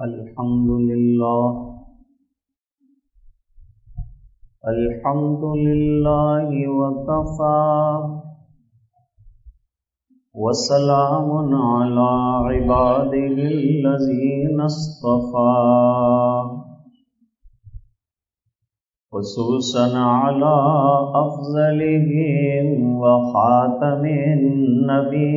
الحمد لله الحمد لله وكفى. وسلام على عباده الذين اصطفى. خصوصا على أفضلهم وخاتم النبيين.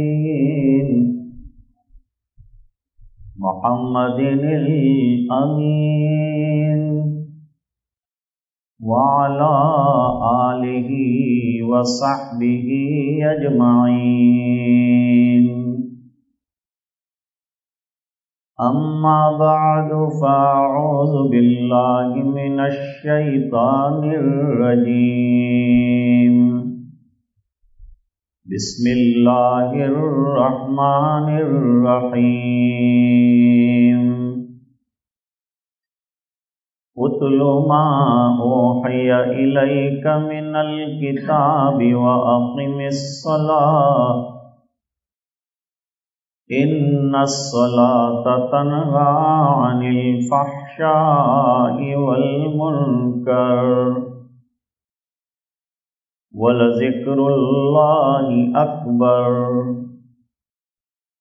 محمد الأمين وعلى آله وصحبه أجمعين. أما بعد فأعوذ بالله من الشيطان الرجيم. بسم الله الرحمن الرحيم اتل ما اوحي اليك من الكتاب واقم الصلاه ان الصلاه تنهى عن الفحشاء والمنكر ولذكر الله أكبر.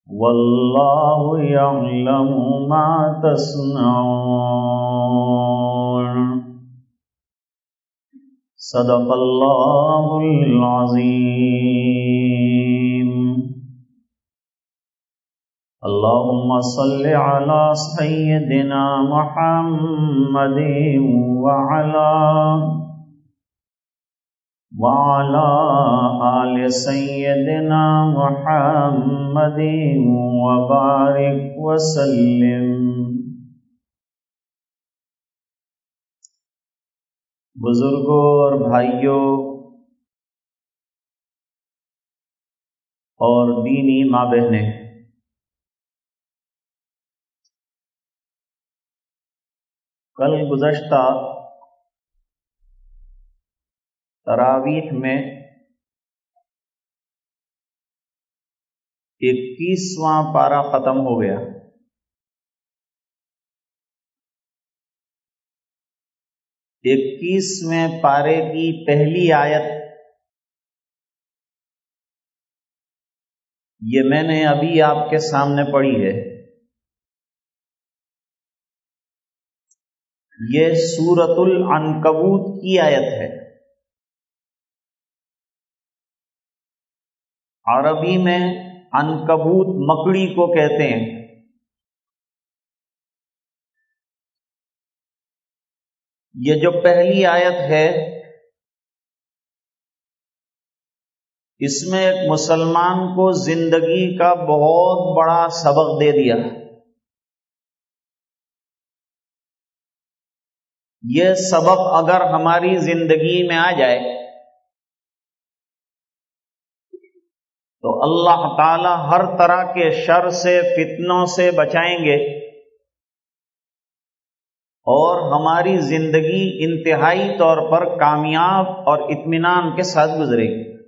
والله يعلم ما تصنعون. صدق الله العظيم. اللهم صل على سيدنا محمد وعلى وعلى آل سيدنا محمد وبارك وسلم. بزرگوں اور بھائیوں، اور دینی ماں بہنیں، کل گزشتہ تراویح میں اکیسواں پارا ختم ہو گیا۔ اکیسویں پارے کی پہلی آیت۔ یہ میں نے ابھی آپ کے سامنے پڑھی ہے۔ یہ سورت العنکبوت کی آیت ہے۔ عربی میں انکبوت مکڑی کو کہتے ہیں۔ یہ جو پہلی آیت ہے، اس میں ایک مسلمان کو زندگی کا بہت بڑا سبق دے دیا۔ یہ سبق اگر ہماری زندگی میں آ جائے تو اللہ تعالی ہر طرح کے شر سے، فتنوں سے بچائیں گے۔ اور ہماری زندگی انتہائی طور پر کامیاب اور اطمینان کے ساتھ گزرے گی۔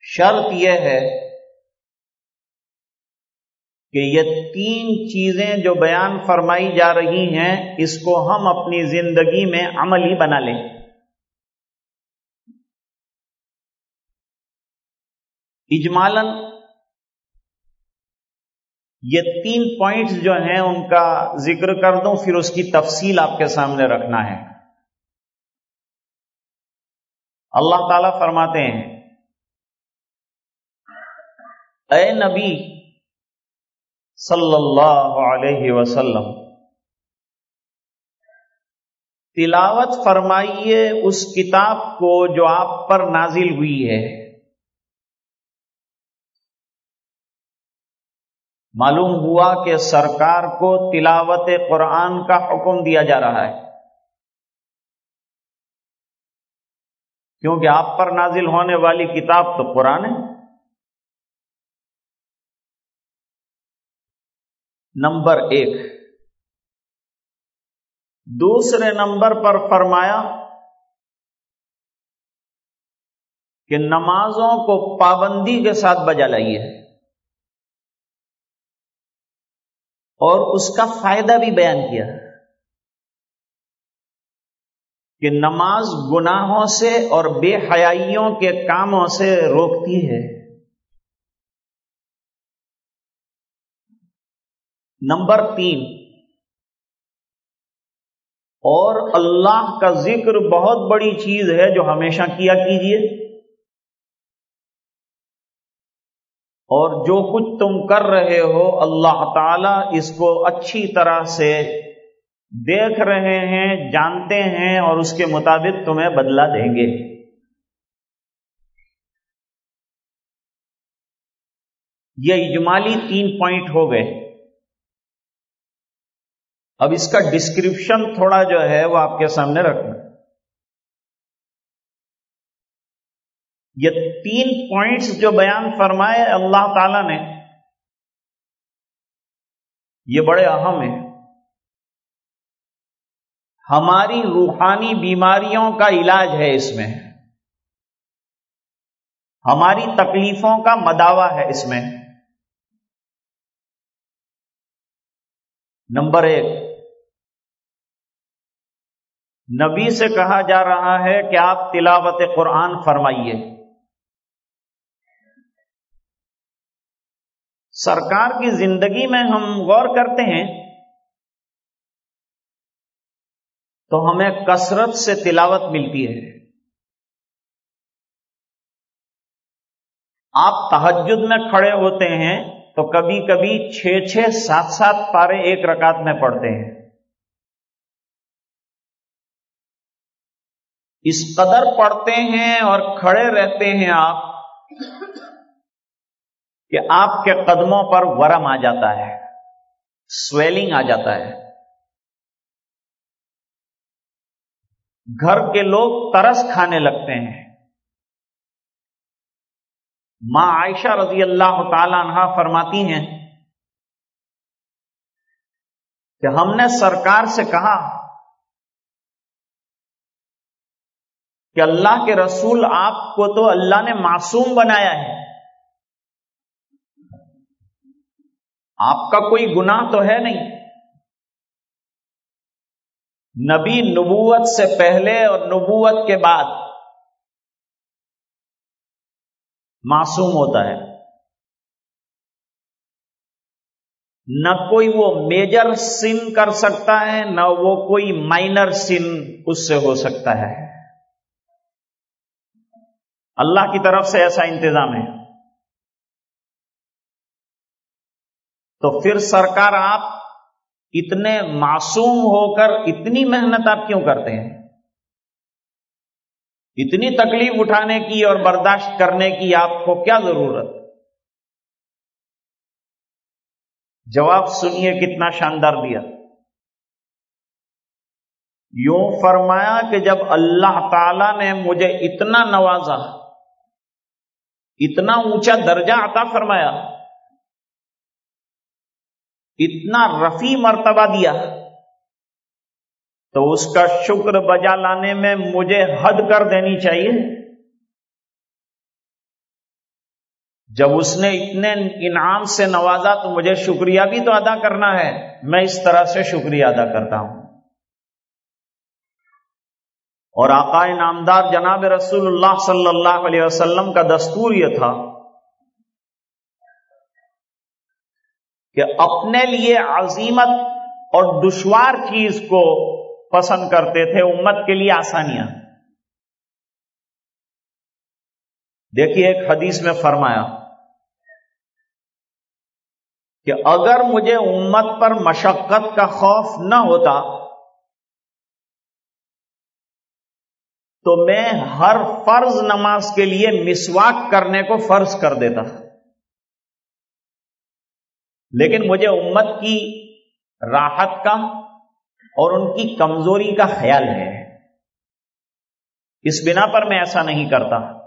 شرط یہ ہے کہ یہ تین چیزیں جو بیان فرمائی جا رہی ہیں، اس کو ہم اپنی زندگی میں عملی بنا لیں۔ اجمالن یہ تین پوائنٹس جو ہیں ان کا ذکر کر دوں، پھر اس کی تفصیل آپ کے سامنے رکھنا ہے۔ اللہ تعالی فرماتے ہیں، اے نبی صلی اللہ علیہ وسلم، تلاوت فرمائیے اس کتاب کو جو آپ پر نازل ہوئی ہے۔ معلوم ہوا کہ سرکار کو تلاوت قرآن کا حکم دیا جا رہا ہے۔ کیونکہ آپ پر نازل ہونے والی کتاب تو قرآن ہے۔ نمبر ایک۔ دوسرے نمبر پر فرمایا کہ نمازوں کو پابندی کے ساتھ بجا لائیے۔ اور اس کا فائدہ بھی بیان کیا کہ نماز گناہوں سے اور بے حیائیوں کے کاموں سے روکتی ہے۔ نمبر تین، اور اللہ کا ذکر بہت بڑی چیز ہے جو ہمیشہ کیا کیجیے اور جو کچھ تم کر رہے ہو، اللہ تعالی اس کو اچھی طرح سے دیکھ رہے ہیں، جانتے ہیں اور اس کے مطابق تمہیں بدلا دیں گے۔ یہ اجمالی تین پوائنٹ ہو گئے۔ اب اس کا ڈسکرپشن تھوڑا جو ہے وہ آپ کے سامنے رکھنا۔ یہ تین پوائنٹس جو بیان فرمائے اللہ تعالی نے، یہ بڑے اہم ہیں۔ ہماری روحانی بیماریوں کا علاج ہے اس میں۔ ہماری تکلیفوں کا مداوع ہے اس میں۔ نمبر ایک، نبی سے کہا جا رہا ہے کہ آپ تلاوت قرآن فرمائیے۔ سرکار کی زندگی میں ہم غور کرتے ہیں تو ہمیں کثرت سے تلاوت ملتی ہے۔ آپ تحجد میں کھڑے ہوتے ہیں تو کبھی کبھی چھ چھ سات سات پارے ایک رکعت میں پڑھتے ہیں۔ اس قدر پڑھتے ہیں اور کھڑے رہتے ہیں آپ کہ آپ کے قدموں پر ورم آ جاتا ہے سویلنگ آ جاتا ہے۔ گھر کے لوگ ترس کھانے لگتے ہیں۔ ماں عائشہ رضی اللہ تعالی عنہ فرماتی ہیں کہ ہم نے سرکار سے کہا کہ اللہ کے رسول آپ کو تو اللہ نے معصوم بنایا ہے۔ آپ کا کوئی گناہ تو ہے نہیں۔ نبی نبوت سے پہلے اور نبوت کے بعد معصوم ہوتا ہے۔ نہ کوئی وہ میجر سن کر سکتا ہے، نہ وہ کوئی مائنر سن اس سے ہو سکتا ہے۔ اللہ کی طرف سے ایسا انتظام ہے۔ تو پھر سرکار آپ اتنے معصوم ہو کر اتنی محنت آپ کیوں کرتے ہیں؟ اتنی تکلیف اٹھانے کی اور برداشت کرنے کی آپ کو کیا ضرورت؟ جواب سنیے کتنا شاندار دیا۔ یوں فرمایا کہ جب اللہ تعالی نے مجھے اتنا نوازا، اتنا اونچا درجہ عطا فرمایا اتنا رفیع مرتبہ دیا تو اس کا شکر بجا لانے میں مجھے حد کر دینی چاہیے۔ جب اس نے اتنے انعام سے نوازا تو مجھے شکریہ بھی تو ادا کرنا ہے۔ میں اس طرح سے شکریہ ادا کرتا ہوں۔ اور آقا نامدار جناب رسول اللہ صلی اللہ علیہ وسلم کا دستور یہ تھا کہ اپنے لیے عظیمت اور دشوار چیز کو پسند کرتے تھے امت کے لیے آسانیاں۔ دیکھیے ایک حدیث میں فرمایا کہ اگر مجھے امت پر مشقت کا خوف نہ ہوتا تو میں ہر فرض نماز کے لیے مسواک کرنے کو فرض کر دیتا۔ لیکن مجھے امت کی راحت کا اور ان کی کمزوری کا خیال ہے۔ اس بنا پر میں ایسا نہیں کرتا۔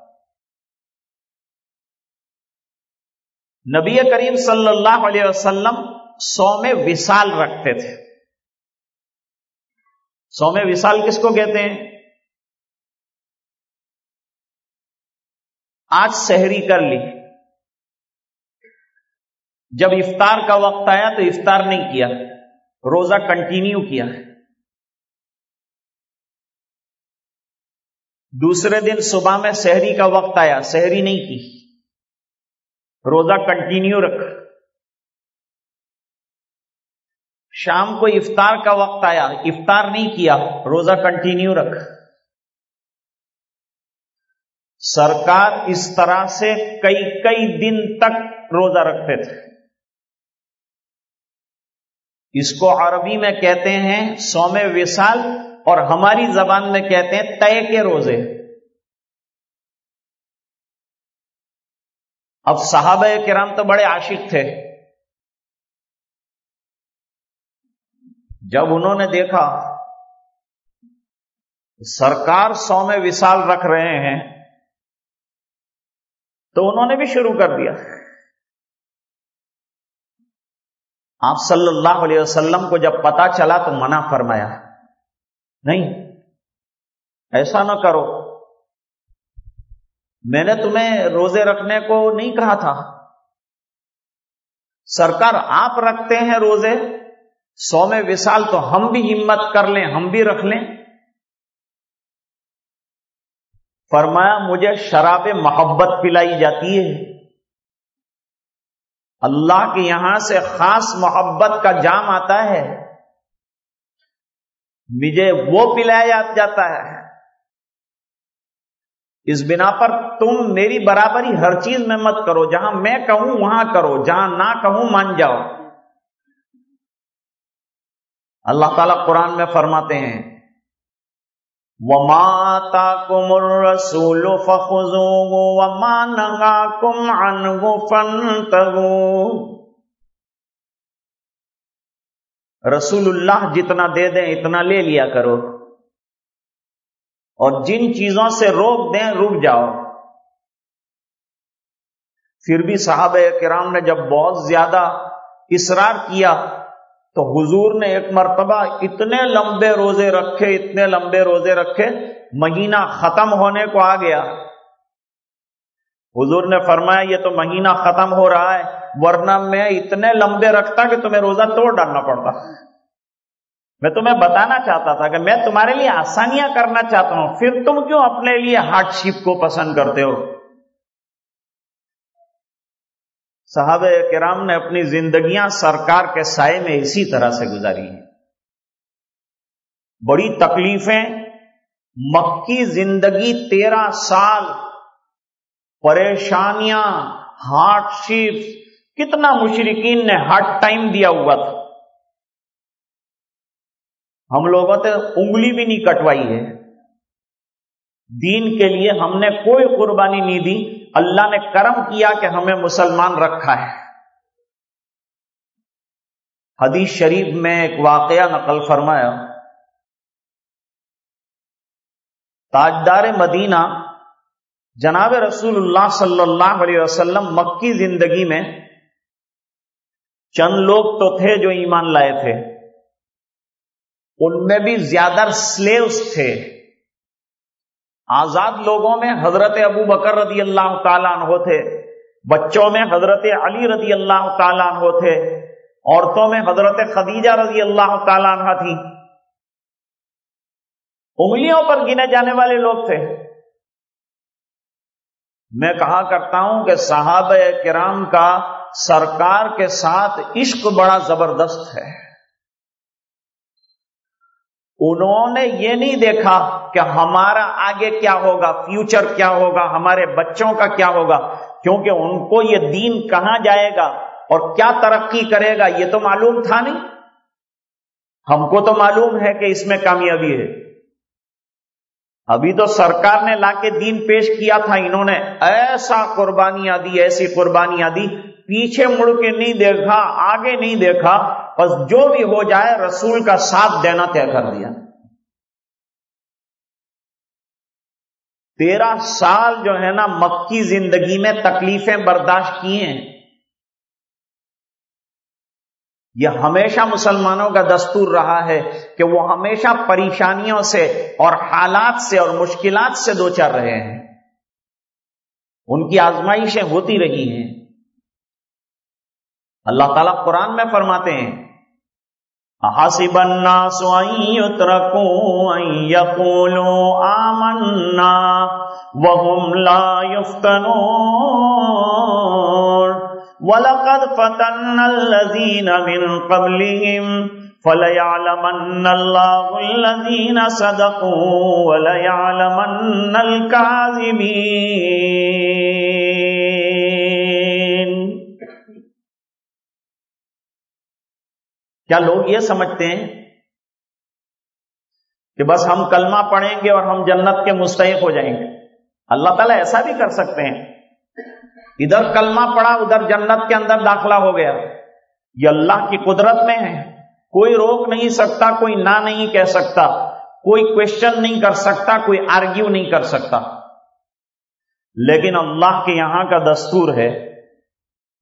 نبی کریم صلی اللہ علیہ وسلم سو میں وصال رکھتے تھے۔ سو میں وصال کس کو کہتے ہیں؟ آج سحری کر لی۔ جب افطار کا وقت آیا تو افطار نہیں کیا، روزہ کنٹینیو کیا۔ دوسرے دن صبح میں شہری کا وقت آیا شہری نہیں کی۔ روزہ کنٹینیو رکھ۔ شام کو افطار کا وقت آیا، افطار نہیں کیا، روزہ کنٹینیو رکھ۔ سرکار اس طرح سے کئی کئی دن تک روزہ رکھتے تھے۔ اس کو عربی میں کہتے ہیں سوم وصال اور ہماری زبان میں کہتے ہیں طے کے روزے۔ اب صحابہ کرام تو بڑے عاشق تھے۔ جب انہوں نے دیکھا سرکار سو میں وصال رکھ رہے ہیں تو انہوں نے بھی شروع کر دیا۔ آپ صلی اللہ علیہ وسلم کو جب پتا چلا تو منع فرمایا نہیں۔ ایسا نہ کرو۔ میں نے تمہیں روزے رکھنے کو نہیں کہا تھا۔ سرکار آپ رکھتے ہیں روزے سو میں وصال تو ہم بھی ہمت کر لیں، ہم بھی رکھ لیں۔ فرمایا، مجھے شراب محبت پلائی جاتی ہے۔ اللہ کے یہاں سے خاص محبت کا جام آتا ہے۔ مجھے وہ پلایا جاتا ہے۔ اس بنا پر تم میری برابری ہر چیز میں مت کرو۔ جہاں میں کہوں وہاں کرو، جہاں نہ کہوں مان جاؤ۔ اللہ تعالی قرآن میں فرماتے ہیں وما کم رسول وما نهاكم عنه فانتهوا رسول اللہ جتنا دے دیں اتنا لے لیا کرو اور جن چیزوں سے روک دیں رک جاؤ۔ پھر بھی صحابہ کرام نے جب بہت زیادہ اصرار کیا تو حضور نے ایک مرتبہ اتنے لمبے روزے رکھے، اتنے لمبے روزے رکھے، مہینہ ختم ہونے کو آ گیا۔ حضور نے فرمایا، یہ تو مہینہ ختم ہو رہا ہے، ورنہ میں اتنے لمبے رکھتا کہ تمہیں روزہ توڑ ڈالنا پڑتا۔ میں تمہیں بتانا چاہتا تھا کہ میں تمہارے لیے آسانیاں کرنا چاہتا ہوں، پھر تم کیوں اپنے لیے ہارڈ شپ کو پسند کرتے ہو؟ صحابہ کرام نے اپنی زندگیاں سرکار کے سائے میں اسی طرح سے گزاری ہیں۔ بڑی تکلیفیں، مکی زندگی تیرہ سال، پریشانیاں، ہارڈ شیپ کتنا مشرقین نے ہارڈ ٹائم دیا ہوا تھا۔ ہم لوگوں نے انگلی بھی نہیں کٹوائی ہے۔ دین کے لیے ہم نے کوئی قربانی نہیں دی۔ اللہ نے کرم کیا کہ ہمیں مسلمان رکھا ہے۔ حدیث شریف میں ایک واقعہ نقل فرمایا۔ تاجدار مدینہ جناب رسول اللہ صلی اللہ علیہ وسلم مکی زندگی میں چند لوگ تو تھے جو ایمان لائے تھے۔ ان میں بھی زیادہ سلیوز تھے۔ آزاد لوگوں میں حضرت ابو بکر رضی اللہ تعالیٰ عنہ تھے، بچوں میں حضرت علی رضی اللہ تعالیٰ عنہ تھے، عورتوں میں حضرت خدیجہ رضی اللہ تعالیٰ عنہ تھی انگلیوں پر گنے جانے والے لوگ تھے۔ میں کہا کرتا ہوں کہ صحابہ کرام کا سرکار کے ساتھ عشق بڑا زبردست ہے۔ انہوں نے یہ نہیں دیکھا کہ ہمارا آگے کیا ہوگا فیوچر کیا ہوگا، ہمارے بچوں کا کیا ہوگا، کیونکہ ان کو یہ دین کہاں جائے گا اور کیا ترقی کرے گا، یہ تو معلوم تھا نہیں۔ ہم کو تو معلوم ہے کہ اس میں کامیابی ہے۔ ابھی تو سرکار نے لا کے دین پیش کیا تھا، انہوں نے ایسا قربانیاں دی، ایسی قربانیاں دی، پیچھے مڑ کے نہیں دیکھا، آگے نہیں دیکھا۔ بس جو بھی ہو جائے رسول کا ساتھ دینا طے کر دیا۔ تیرہ سال جو ہے نا مکی زندگی میں تکلیفیں برداشت کی ہیں۔ یہ ہمیشہ مسلمانوں کا دستور رہا ہے کہ وہ ہمیشہ پریشانیوں سے اور حالات سے اور مشکلات سے دو چار رہے ہیں۔ ان کی آزمائشیں ہوتی رہی ہیں۔ اللہ تعالیٰ قرآن میں فرماتے ہیں حسب الناس ان يتركوا ان يقولوا آمنا وهم لا يفتنون. ولقد فتن الذين من قبلهم فليعلمن الله الذين صدقوا وليعلمن الكاذبين. کیا لوگ یہ سمجھتے ہیں کہ بس ہم کلمہ پڑھیں گے اور ہم جنت کے مستحق ہو جائیں گے؟ اللہ تعالیٰ ایسا بھی کر سکتے ہیں۔ ادھر کلمہ پڑا ادھر جنت کے اندر داخلہ ہو گیا۔ یہ اللہ کی قدرت میں ہے۔ کوئی روک نہیں سکتا، کوئی نہ نہیں کہہ سکتا۔ کوئی کوشچن نہیں کر سکتا، کوئی آرگیو نہیں کر سکتا۔ لیکن اللہ کے یہاں کا دستور ہے،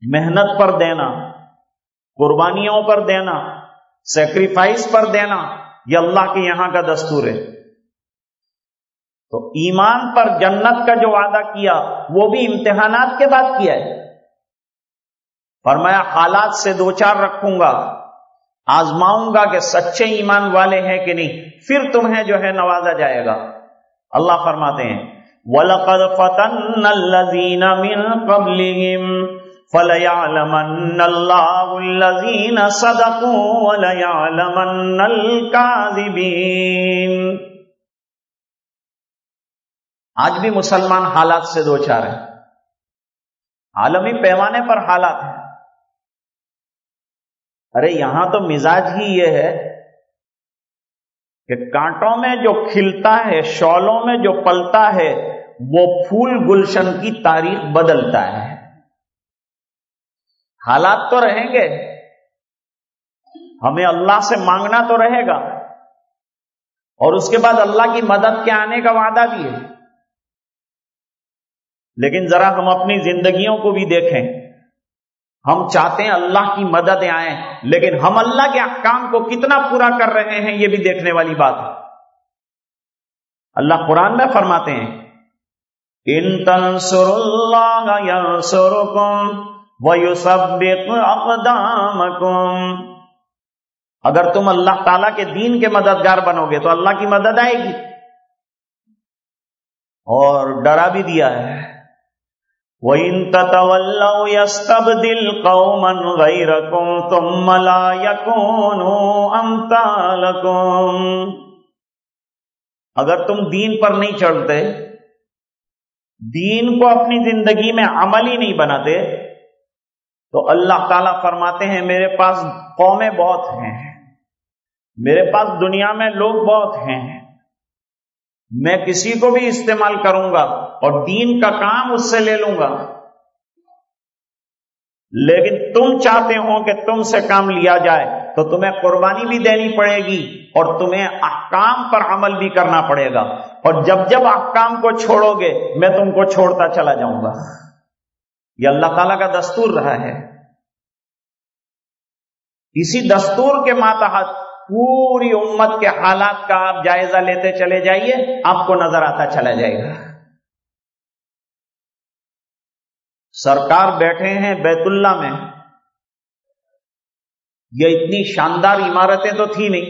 محنت پر دینا، قربانیوں پر دینا۔ سیکریفائس پر دینا یہ اللہ کے یہاں کا دستور ہے۔ تو ایمان پر جنت کا جو وعدہ کیا، وہ بھی امتحانات کے بعد کیا ہے۔ فرمایا، حالات سے دو چار رکھوں گا، آزماؤں گا کہ سچے ایمان والے ہیں کہ نہیں، پھر تمہیں جو ہے نوازا جائے گا۔ اللہ فرماتے ہیں، وَلَقَدْ فَتَنَّ الَّذِينَ مِن قَبْلِهِمْ فَلَيَعْلَمَنَّ اللَّهُ الَّذِينَ صَدَقُوا وَلَيَعْلَمَنَّ الْكَاذِبِينَ آج بھی مسلمان حالات سے دو چار ہیں۔ عالمی پیمانے پر حالات ہیں۔ ارے یہاں تو مزاج ہی یہ ہے کہ کانٹوں میں جو کھلتا ہے شولوں میں جو پلتا ہے، وہ پھول گلشن کی تاریخ بدلتا ہے۔ حالات تو رہیں گے۔ ہمیں اللہ سے مانگنا تو رہے گا۔ اور اس کے بعد اللہ کی مدد کے آنے کا وعدہ بھی ہے۔ لیکن ذرا ہم اپنی زندگیوں کو بھی دیکھیں۔ ہم چاہتے ہیں اللہ کی مدد آئیں لیکن ہم اللہ کے احکام کو کتنا پورا کر رہے ہیں یہ بھی دیکھنے والی بات ہے۔ اللہ قرآن میں فرماتے ہیں، ان تنسر اللہ ینصرکم ویثبت اقدامکم اگر تم اللہ تعالی کے دین کے مددگار بنو گے تو اللہ کی مدد آئے گی۔ اور ڈرا بھی دیا ہے۔ وَإِن تَتَوَلَّوْا يَسْتَبْدِلْ قَوْمًا غَيْرَكُمْ ثُمَّ لَا يَكُونُوا أَمْثَالَكُمْ۔ اگر تم دین پر نہیں چڑھتے، دین کو اپنی زندگی میں عملی نہیں بناتے تو اللہ تعالیٰ فرماتے ہیں، میرے پاس قومیں بہت ہیں۔ میرے پاس دنیا میں لوگ بہت ہیں۔ میں کسی کو بھی استعمال کروں گا اور دین کا کام اس سے لے لوں گا۔ لیکن تم چاہتے ہو کہ تم سے کام لیا جائے، تو تمہیں قربانی بھی دینی پڑے گی اور تمہیں احکام پر عمل بھی کرنا پڑے گا۔ اور جب جب احکام کو چھوڑو گے، میں تم کو چھوڑتا چلا جاؤں گا۔ یہ اللہ تعالی کا دستور رہا ہے۔ اسی دستور کے ماتحت پوری امت کے حالات کا آپ جائزہ لیتے چلے جائیے، آپ کو نظر آتا چلا جائے گا۔ سرکار بیٹھے ہیں بیت اللہ میں۔ یہ اتنی شاندار عمارتیں تو تھی نہیں۔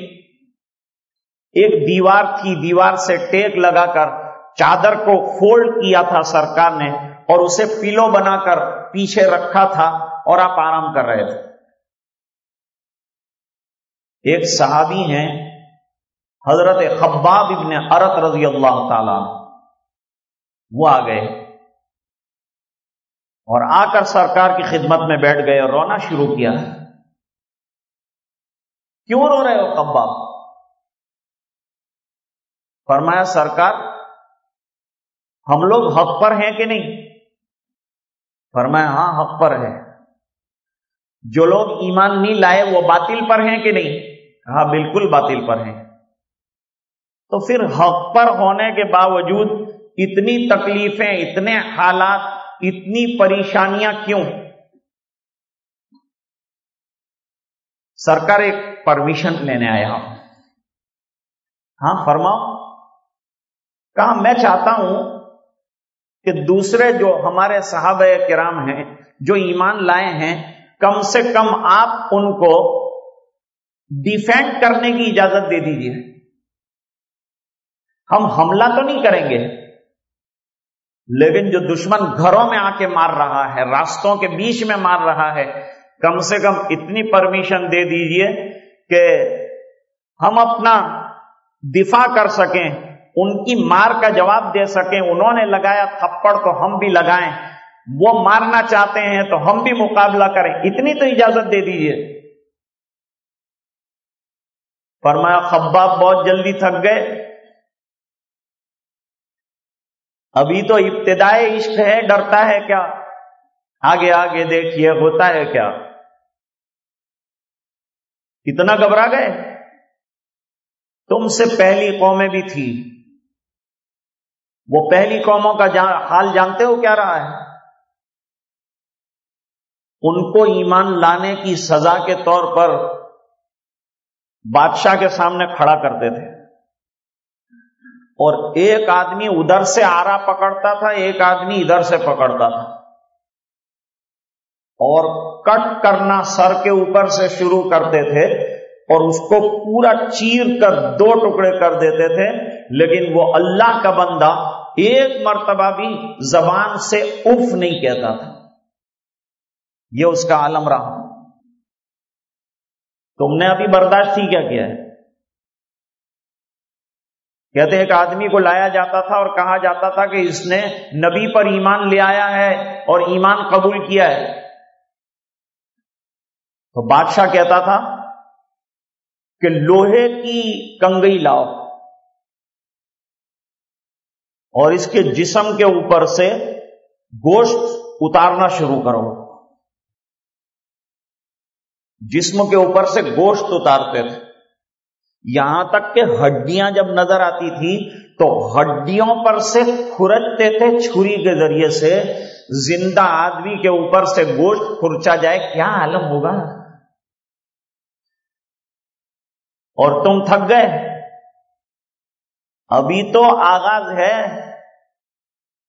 ایک دیوار تھی، دیوار سے ٹیک لگا کر چادر کو فولڈ کیا تھا سرکار نے۔ اور اسے پیلو بنا کر پیچھے رکھا تھا اور آپ آرام کر رہے تھے۔ ایک صحابی ہیں، حضرت خباب ابن ارت رضی اللہ تعالی وہ آ گئے اور آ کر سرکار کی خدمت میں بیٹھ گئے اور رونا شروع کیا۔ کیوں رو رہے ہو خباب؟ فرمایا، سرکار، ہم لوگ حق پر ہیں کہ نہیں؟ فرمایا ہاں حق پر ہے۔ جو لوگ ایمان نہیں لائے، وہ باطل پر ہیں کہ نہیں؟ ہاں بالکل باطل پر ہیں۔ تو پھر حق پر ہونے کے باوجود اتنی تکلیفیں، اتنے حالات، اتنی پریشانیاں کیوں؟ سرکار ایک پرمیشن لینے آیا۔ ہاں فرماؤ۔ کہا، میں چاہتا ہوں کہ دوسرے جو ہمارے صحابہ کرام ہیں، جو ایمان لائے ہیں، کم سے کم آپ ان کو ڈیفینڈ کرنے کی اجازت دے دیجیے ہم حملہ تو نہیں کریں گے، لیکن جو دشمن گھروں میں آ کے مار رہا ہے، راستوں کے بیچ میں مار رہا ہے، کم سے کم اتنی پرمیشن دے دیجیے کہ ہم اپنا دفاع کر سکیں۔ ان کی مار کا جواب دے سکیں۔ انہوں نے لگایا تھپڑ تو ہم بھی لگائیں۔ وہ مارنا چاہتے ہیں تو ہم بھی مقابلہ کریں۔ اتنی تو اجازت دے دیجیے۔ فرمایا، خباب بہت جلدی تھک گئے۔ ابھی تو ابتدائی عشق ہے، ڈرتا ہے کیا؟ آگے آگے دیکھیے ہوتا ہے کیا؟ کتنا گھبرا گئے؟ تم سے پہلی قومیں بھی تھی وہ پہلی قوموں کا حال جانتے ہو کیا رہا ہے؟ ان کو ایمان لانے کی سزا کے طور پر بادشاہ کے سامنے کھڑا کرتے تھے۔ اور ایک آدمی ادھر سے آرا پکڑتا تھا، ایک آدمی ادھر سے پکڑتا تھا۔ اور کٹ کرنا سر کے اوپر سے شروع کرتے تھے اور اس کو پورا چیر کر دو ٹکڑے کر دیتے تھے، لیکن وہ اللہ کا بندہ ایک مرتبہ بھی زبان سے اف نہیں کہتا تھا۔ یہ اس کا عالم رہا۔ تم نے ابھی برداشت ہی کیا کیا ہے؟ کہتے ایک آدمی کو لایا جاتا تھا اور کہا جاتا تھا کہ اس نے نبی پر ایمان لے آیا ہے اور ایمان قبول کیا ہے۔ تو بادشاہ کہتا تھا کہ لوہے کی کنگئی لاؤ۔ اور اس کے جسم کے اوپر سے گوشت اتارنا شروع کرو۔ جسم کے اوپر سے گوشت اتارتے تھے۔ یہاں تک کہ ہڈیاں جب نظر آتی تھی تو ہڈیوں پر سے کھرچتے تھے چھری کے ذریعے سے۔ زندہ آدمی کے اوپر سے گوشت کھرچا جائے، کیا عالم ہوگا؟ اور تم تھک گئے۔ ابھی تو آغاز ہے۔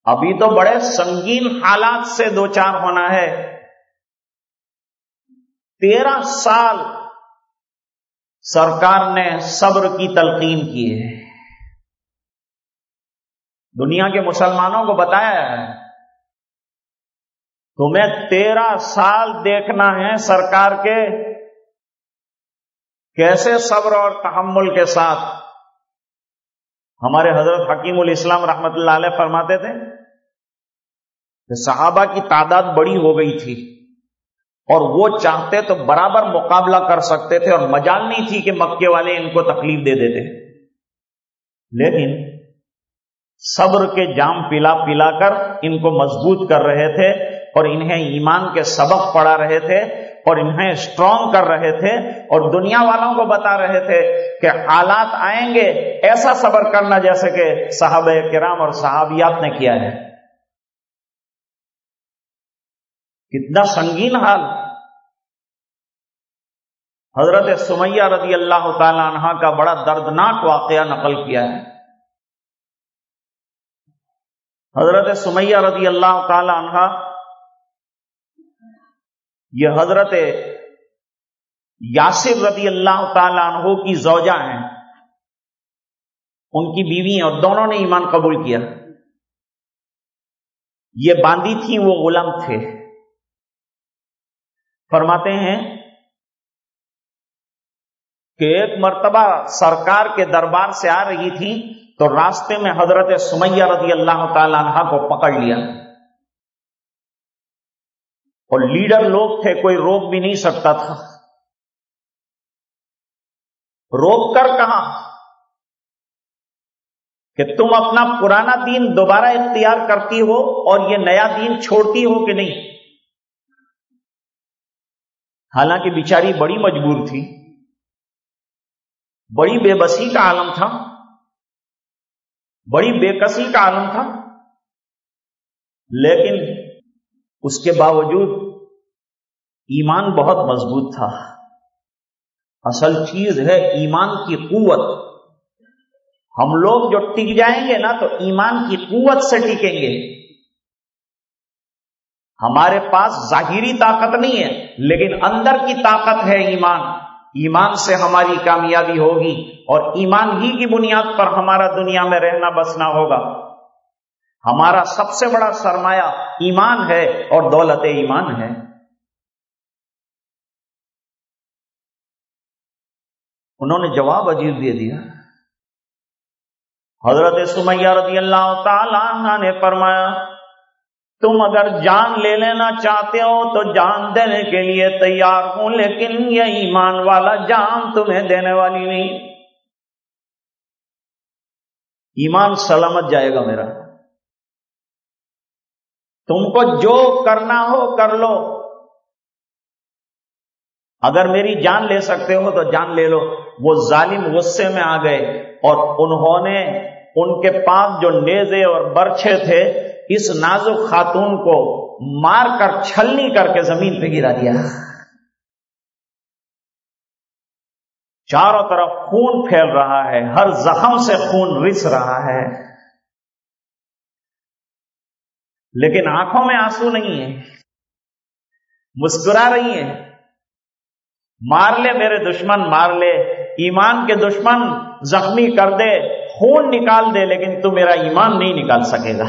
ابھی تو بڑے سنگین حالات سے دو چار ہونا ہے۔ تیرہ سال سرکار نے صبر کی تلقین کی ہے۔ دنیا کے مسلمانوں کو بتایا ہے۔ تمہیں تیرہ سال دیکھنا ہے سرکار کے۔ کیسے صبر اور تحمل کے ساتھ؟ ہمارے حضرت حکیم الاسلام رحمت اللہ علیہ فرماتے تھے کہ صحابہ کی تعداد بڑی ہو گئی تھی اور وہ چاہتے تو برابر مقابلہ کر سکتے تھے اور مجال نہیں تھی کہ مکے والے ان کو تکلیف دے دیتے۔ لیکن صبر کے جام پلا پلا کر ان کو مضبوط کر رہے تھے اور انہیں ایمان کے سبق پڑھا رہے تھے۔ اور انہیں اسٹرانگ کر رہے تھے اور دنیا والوں کو بتا رہے تھے کہ حالات آئیں گے، ایسا صبر کرنا جیسے کہ صحابہ کرام اور صحابیات نے کیا ہے۔ کتنا سنگین حال۔ حضرت سمیہ رضی اللہ تعالی عنہ کا بڑا دردناک واقعہ نقل کیا ہے۔ حضرت سمیہ رضی اللہ تعالی عنہ یہ حضرت یاسر رضی اللہ تعالی عنہ کی زوجہ ہیں۔ ان کی بیوی اور دونوں نے ایمان قبول کیا۔ یہ باندھی تھی، وہ غلام تھے۔ فرماتے ہیں کہ ایک مرتبہ سرکار کے دربار سے آ رہی تھی تو راستے میں حضرت سمیہ رضی اللہ تعالی عنہ کو پکڑ لیا۔ اور لیڈر لوگ تھے، کوئی روک بھی نہیں سکتا تھا۔ روک کر کہا کہ تم اپنا پرانا دین دوبارہ اختیار کرتی ہو اور یہ نیا دین چھوڑتی ہو کہ نہیں؟ حالانکہ بیچاری بڑی مجبور تھی۔ بڑی بے بسی کا عالم تھا۔ بڑی بے کسی کا عالم تھا۔ لیکن اس کے باوجود ایمان بہت مضبوط تھا۔ اصل چیز ہے ایمان کی قوت۔ ہم لوگ جو ٹک جائیں گے نا تو ایمان کی قوت سے ٹکیں گے۔ ہمارے پاس ظاہری طاقت نہیں ہے، لیکن اندر کی طاقت ہے ایمان۔ ایمان سے ہماری کامیابی ہوگی اور ایمان ہی کی بنیاد پر ہمارا دنیا میں رہنا بسنا ہوگا۔ ہمارا سب سے بڑا سرمایہ ایمان ہے اور دولت ایمان ہے۔ انہوں نے جواب عجیب دے دیا۔ حضرت سمیہ رضی اللہ تعالی نے فرمایا، تم اگر جان لے لینا چاہتے ہو تو جان دینے کے لیے تیار ہوں، لیکن یہ ایمان والا جان تمہیں دینے والی نہیں۔ ایمان سلامت جائے گا میرا۔ تم کو جو کرنا ہو کر لو۔ اگر میری جان لے سکتے ہو تو جان لے لو۔ وہ ظالم غصے میں آ گئے اور انہوں نے ان کے پاس جو نیزے اور برچھے تھے، اس نازک خاتون کو مار کر چھلنی کر کے زمین پہ گرا دیا۔ چاروں طرف خون پھیل رہا ہے، ہر زخم سے خون رس رہا ہے۔ لیکن آنکھوں میں آنسو نہیں ہے مسکرا رہی ہیں۔ مار لے میرے دشمن، مار لے۔ ایمان کے دشمن زخمی کر دے، خون نکال دے، لیکن تو میرا ایمان نہیں نکال سکے گا۔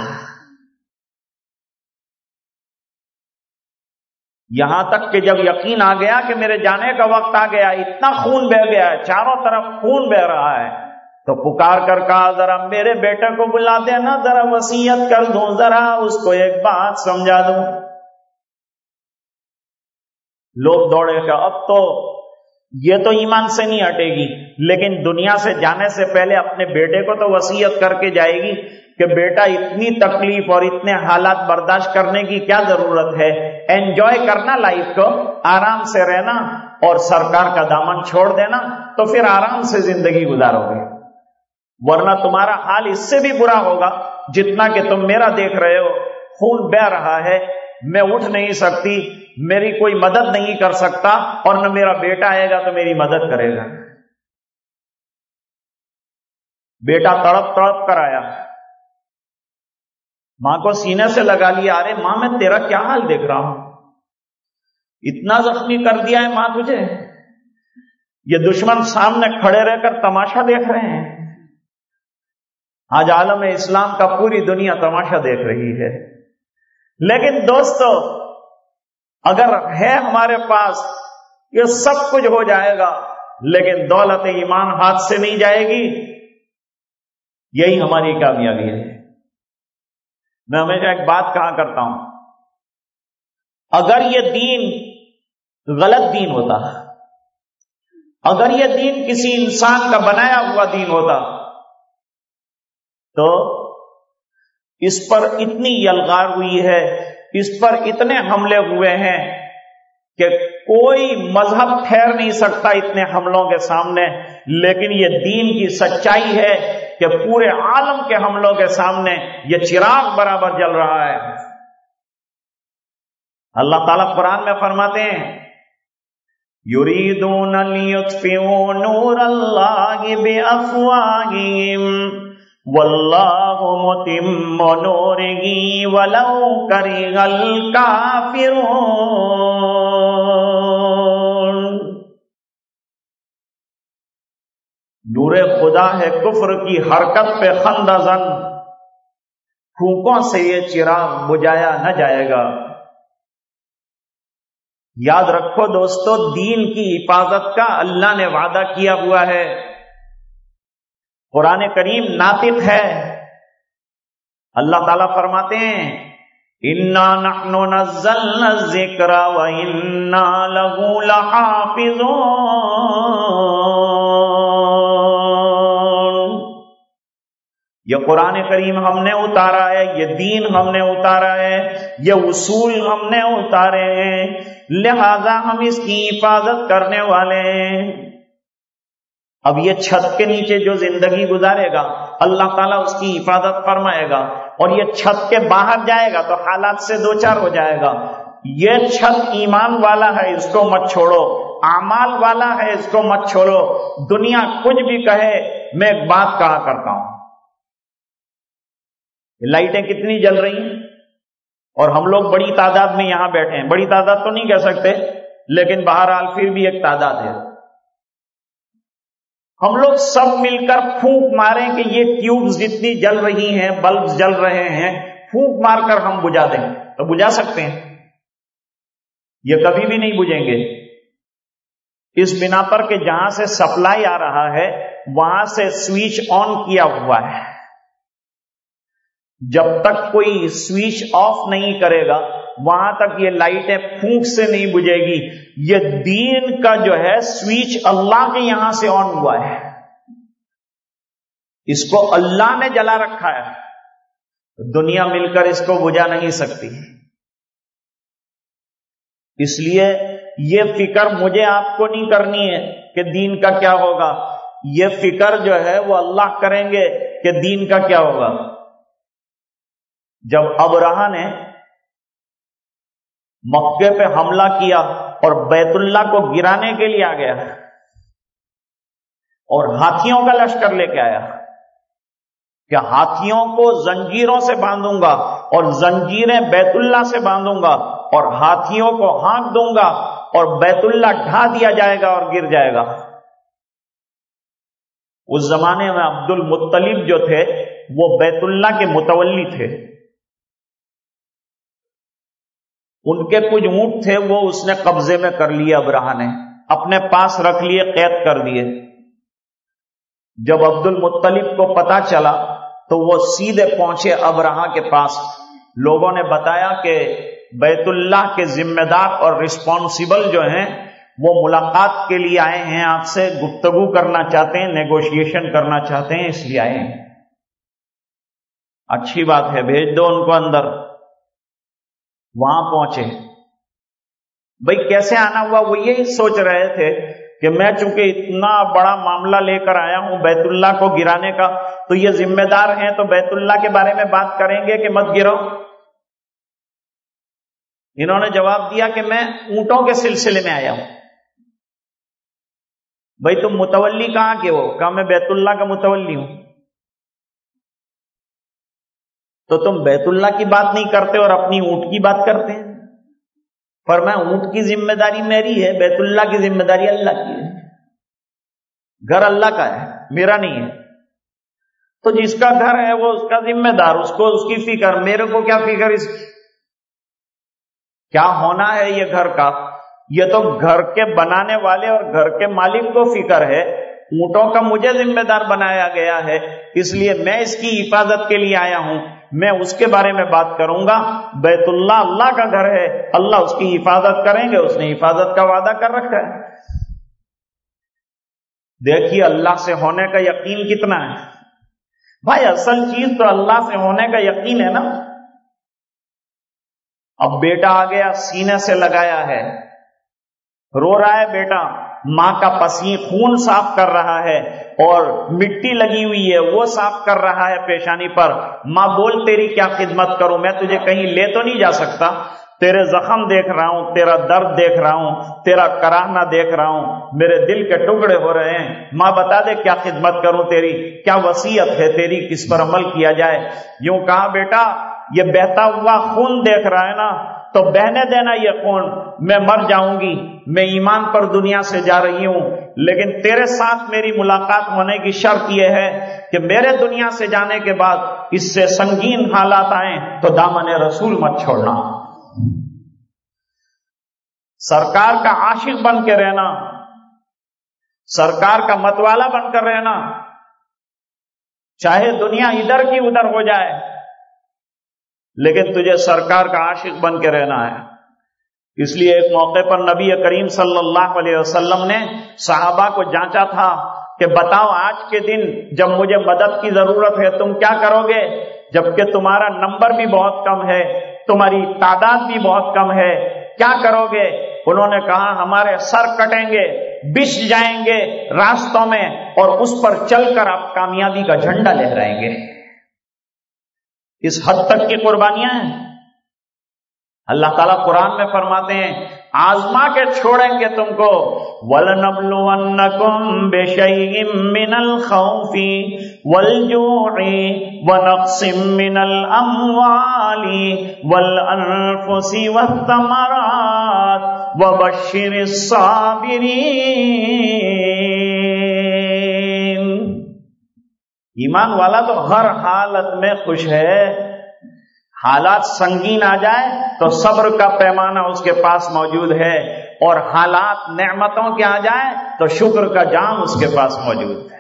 یہاں تک کہ جب یقین آ گیا کہ میرے جانے کا وقت آ گیا، اتنا خون بہ گیا ہے، چاروں طرف خون بہ رہا ہے۔ تو پکار کر کہا، ذرا میرے بیٹے کو بلا دینا، ذرا وسیعت کر دوں، ذرا اس کو ایک بات سمجھا دوں۔ لوگ دوڑے کہ اب تو یہ تو ایمان سے نہیں ہٹے گی، لیکن دنیا سے جانے سے پہلے اپنے بیٹے کو تو وسیعت کر کے جائے گی کہ بیٹا، اتنی تکلیف اور اتنے حالات برداشت کرنے کی کیا ضرورت ہے؟ انجوائے کرنا لائف کو، آرام سے رہنا اور سرکار کا دامن چھوڑ دینا، تو پھر آرام سے زندگی گزارو گے۔ ورنہ تمہارا حال اس سے بھی برا ہوگا جتنا کہ تم میرا دیکھ رہے ہو۔ خون بہ رہا ہے۔ میں اٹھ نہیں سکتی۔ میری کوئی مدد نہیں کر سکتا اور نہ میرا بیٹا آئے گا تو میری مدد کرے گا۔ بیٹا تڑپ تڑپ کر آیا۔ ماں کو سینے سے لگا لیا۔ ارے ماں، میں تیرا کیا حال دیکھ رہا ہوں؟ اتنا زخمی کر دیا ہے ماں تجھے۔ یہ دشمن سامنے کھڑے رہ کر تماشا دیکھ رہے ہیں۔ آج عالم اسلام کا پوری دنیا تماشا دیکھ رہی ہے۔ لیکن دوستو، اگر ہے ہمارے پاس، یہ سب کچھ ہو جائے گا، لیکن دولت ایمان ہاتھ سے نہیں جائے گی۔ یہی ہماری کامیابی ہے۔ میں ہمیشہ ایک بات کہا کرتا ہوں۔ اگر یہ دین غلط دین ہوتا، اگر یہ دین کسی انسان کا بنایا ہوا دین ہوتا تو اس پر اتنی یلغار ہوئی ہے، اس پر اتنے حملے ہوئے ہیں کہ کوئی مذہب ٹھہر نہیں سکتا اتنے حملوں کے سامنے۔ لیکن یہ دین کی سچائی ہے کہ پورے عالم کے حملوں کے سامنے یہ چراغ برابر جل رہا ہے۔ اللہ تعالیٰ قرآن میں فرماتے ہیں، یریدون نور اللہ واللہ متم نورہ ولو کرہ الکافرون نور خدا ہے کفر کی حرکت پہ خندہ زن پھونکوں سے یہ چراغ بجایا نہ جائے گا۔ یاد رکھو دوستو، دین کی حفاظت کا اللہ نے وعدہ کیا ہوا ہے۔ قرآن کریم ناطق ہے۔ اللہ تعالی فرماتے ہیں انا نحنو نزلنا الذکر و انا لہو لحافظون۔ یہ قرآن کریم ہم نے اتارا ہے، یہ دین ہم نے اتارا ہے، یہ اصول ہم نے اتارے ہیں۔ لہذا ہم اس کی حفاظت کرنے والے ہیں۔ اب یہ چھت کے نیچے جو زندگی گزارے گا، اللہ تعالیٰ اس کی حفاظت فرمائے گا اور یہ چھت کے باہر جائے گا تو حالات سے دو چار ہو جائے گا۔ یہ چھت ایمان والا ہے، اس کو مت چھوڑو۔ امال والا ہے، اس کو مت چھوڑو۔ دنیا کچھ بھی کہے، میں ایک بات کہا کرتا ہوں۔ لائٹیں کتنی جل رہی ہیں؟ اور ہم لوگ بڑی تعداد میں یہاں بیٹھے ہیں۔ بڑی تعداد تو نہیں کہہ سکتے، لیکن بہرحال پھر بھی ایک تعداد ہے۔ ہم لوگ سب مل کر پھونک ماریں کہ یہ ٹیوب جتنی جل رہی ہیں بلب جل رہے ہیں، پھونک مار کر ہم بجا دیں۔ تو بجا سکتے ہیں۔ یہ کبھی بھی نہیں بجیں گے۔ اس بنا پر کہ جہاں سے سپلائی آ رہا ہے، وہاں سے سوئچ آن کیا ہوا ہے۔ جب تک کوئی سوئچ آف نہیں کرے گا وہاں تک یہ لائٹیں پھونک سے نہیں بجے گی۔ یہ دین کا جو ہے سوئچ اللہ کے یہاں سے آن ہوا ہے۔ اس کو اللہ نے جلا رکھا ہے۔ دنیا مل کر اس کو بجا نہیں سکتی۔ اس لیے یہ فکر مجھے آپ کو نہیں کرنی ہے کہ دین کا کیا ہوگا۔ یہ فکر جو ہے وہ اللہ کریں گے کہ دین کا کیا ہوگا۔ جب ابراہ نے مکے پہ حملہ کیا اور بیت اللہ کو گرانے کے لیے آ گیا اور ہاتھیوں کا لشکر لے کے آیا کہ ہاتھیوں کو زنجیروں سے باندھوں گا اور زنجیریں بیت اللہ سے باندھوں گا اور ہاتھیوں کو ہانک دوں گا اور بیت اللہ ڈھا دیا جائے گا اور گر جائے گا۔ اس زمانے میں عبد المطلب جو تھے وہ بیت اللہ کے متولی تھے۔ ان کے کچھ اونٹ تھے وہ اس نے قبضے میں کر لیے ابراہ نے اپنے پاس رکھ لیے، قید کر دیے۔ جب عبد المطلب کو پتا چلا تو وہ سیدھے پہنچے ابراہ کے پاس۔ لوگوں نے بتایا کہ بیت اللہ کے ذمہ دار اور رسپانسبل جو ہیں، وہ ملاقات کے لیے آئے ہیں۔ آپ سے گفتگو کرنا چاہتے ہیں نیگوشیشن کرنا چاہتے ہیں، اس لیے آئے ہیں۔ اچھی بات ہے، بھیج دو ان کو اندر۔ وہاں پہنچے۔ بھائی کیسے آنا ہوا؟ وہ یہی سوچ رہے تھے کہ میں چونکہ اتنا بڑا معاملہ لے کر آیا ہوں بیت اللہ کو گرانے کا، تو یہ ذمہ دار ہیں تو بیت اللہ کے بارے میں بات کریں گے کہ مت گرو۔ انہوں نے جواب دیا کہ میں اونٹوں کے سلسلے میں آیا ہوں۔ بھائی تم متولی کہاں کے ہو؟ کہا میں بیت اللہ کا متولی ہوں؟ تو تم بیت اللہ کی بات نہیں کرتے اور اپنی اونٹ کی بات کرتے ہیں؟ پر میں اونٹ کی ذمہ داری میری ہے، بیت اللہ کی ذمہ داری اللہ کی ہے۔ گھر اللہ کا ہے، میرا نہیں ہے۔ تو جس کا گھر ہے، وہ اس کا ذمہ دار اس کو اس کی فکر، میرے کو کیا فکر اس؟ کی کیا ہونا ہے یہ گھر کا؟ یہ تو گھر کے بنانے والے اور گھر کے مالک کو فکر ہے۔ اونٹوں کا مجھے ذمہ دار بنایا گیا ہے، اس لیے میں اس کی حفاظت کے لیے آیا ہوں۔ میں اس کے بارے میں بات کروں گا۔ بیت اللہ اللہ کا گھر ہے۔ اللہ اس کی حفاظت کریں گے۔ اس نے حفاظت کا وعدہ کر رکھا ہے۔ دیکھیے اللہ سے ہونے کا یقین کتنا ہے۔ بھائی اصل چیز تو اللہ سے ہونے کا یقین ہے نا۔ اب بیٹا آ گیا، سینے سے لگایا ہے۔ رو رہا ہے بیٹا۔ ماں کا پسی خون صاف کر رہا ہے اور مٹی لگی ہوئی ہے، وہ صاف کر رہا ہے پیشانی پر۔ ماں بول، تیری کیا خدمت کروں؟ میں تجھے کہیں لے تو نہیں جا سکتا۔ تیرے زخم دیکھ رہا ہوں، تیرا درد دیکھ رہا ہوں، تیرا کراہنا دیکھ رہا ہوں۔ میرے دل کے ٹکڑے ہو رہے ہیں۔ ماں، بتا دے کیا خدمت کروں تیری؟ کیا وسیعت ہے تیری کس پر عمل کیا جائے؟ یوں کہا بیٹا؟ یہ بہتا ہوا خون دیکھ رہا ہے نا۔ تو بہنے دینا یہ خون، میں مر جاؤں گی، میں ایمان پر دنیا سے جا رہی ہوں۔ لیکن تیرے ساتھ میری ملاقات ہونے کی شرط یہ ہے کہ میرے دنیا سے جانے کے بعد اس سے سنگین حالات آئیں تو دامن رسول مت چھوڑنا۔ سرکار کا عاشق بن کے رہنا، سرکار کا متوالا بن کر رہنا، چاہے دنیا ادھر کی ادھر ہو جائے۔ لیکن تجھے سرکار کا عاشق بن کے رہنا ہے۔ اس لیے ایک موقع پر نبی کریم صلی اللہ علیہ وسلم نے صحابہ کو جانچا تھا کہ بتاؤ آج کے دن جب مجھے مدد کی ضرورت ہے تم کیا کرو گے؟ جبکہ تمہارا نمبر بھی بہت کم ہے، تمہاری تعداد بھی بہت کم ہے، کیا کرو گے؟ انہوں نے کہا، ہمارے سر کٹیں گے، بچ جائیں گے راستوں میں اور اس پر چل کر آپ کامیابی کا جھنڈا لہرائیں گے۔ اس حد تک کی قربانیاں ہیں۔ اللہ تعالیٰ قرآن میں فرماتے ہیں، آزما کے چھوڑیں گے تم کو۔ وَلَنَبْلُوَنَّكُمْ بِشَيْءٍ مِّنَ الْخَوْفِ والجوع ونقص من الأموال والأنفس والثمرات وبشر الصابرين ایمان والا تو ہر حالت میں خوش ہے۔ حالات سنگین آ جائے تو صبر کا پیمانہ اس کے پاس موجود ہے اور حالات نعمتوں کے آ جائے تو شکر کا جام اس کے پاس موجود ہے۔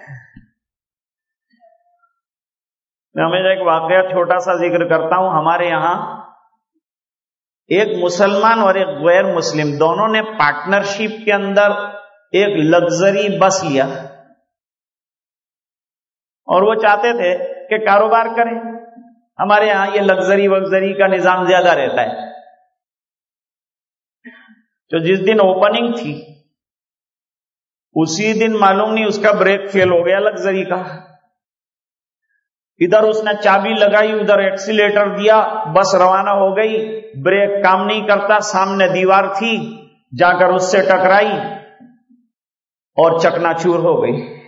میں ہمیشہ ایک واقعہ چھوٹا سا ذکر کرتا ہوں۔ ہمارے یہاں ایک مسلمان اور ایک غیر مسلم دونوں نے پارٹنرشپ کے اندر ایک لگژری بس لیا۔ اور وہ چاہتے تھے کہ کاروبار کریں۔ ہمارے یہاں یہ لگژری وگزری کا نظام زیادہ رہتا ہے۔ تو جس دن اوپننگ تھی، اسی دن معلوم نہیں اس کا بریک فیل ہو گیا لگژری کا۔ ادھر اس نے چابی لگائی، ادھر ایکسیلیٹر دیا، بس روانہ ہو گئی۔ بریک کام نہیں کرتا، سامنے دیوار تھی، جا کر اس سے ٹکرائی اور چکنا چور ہو گئی۔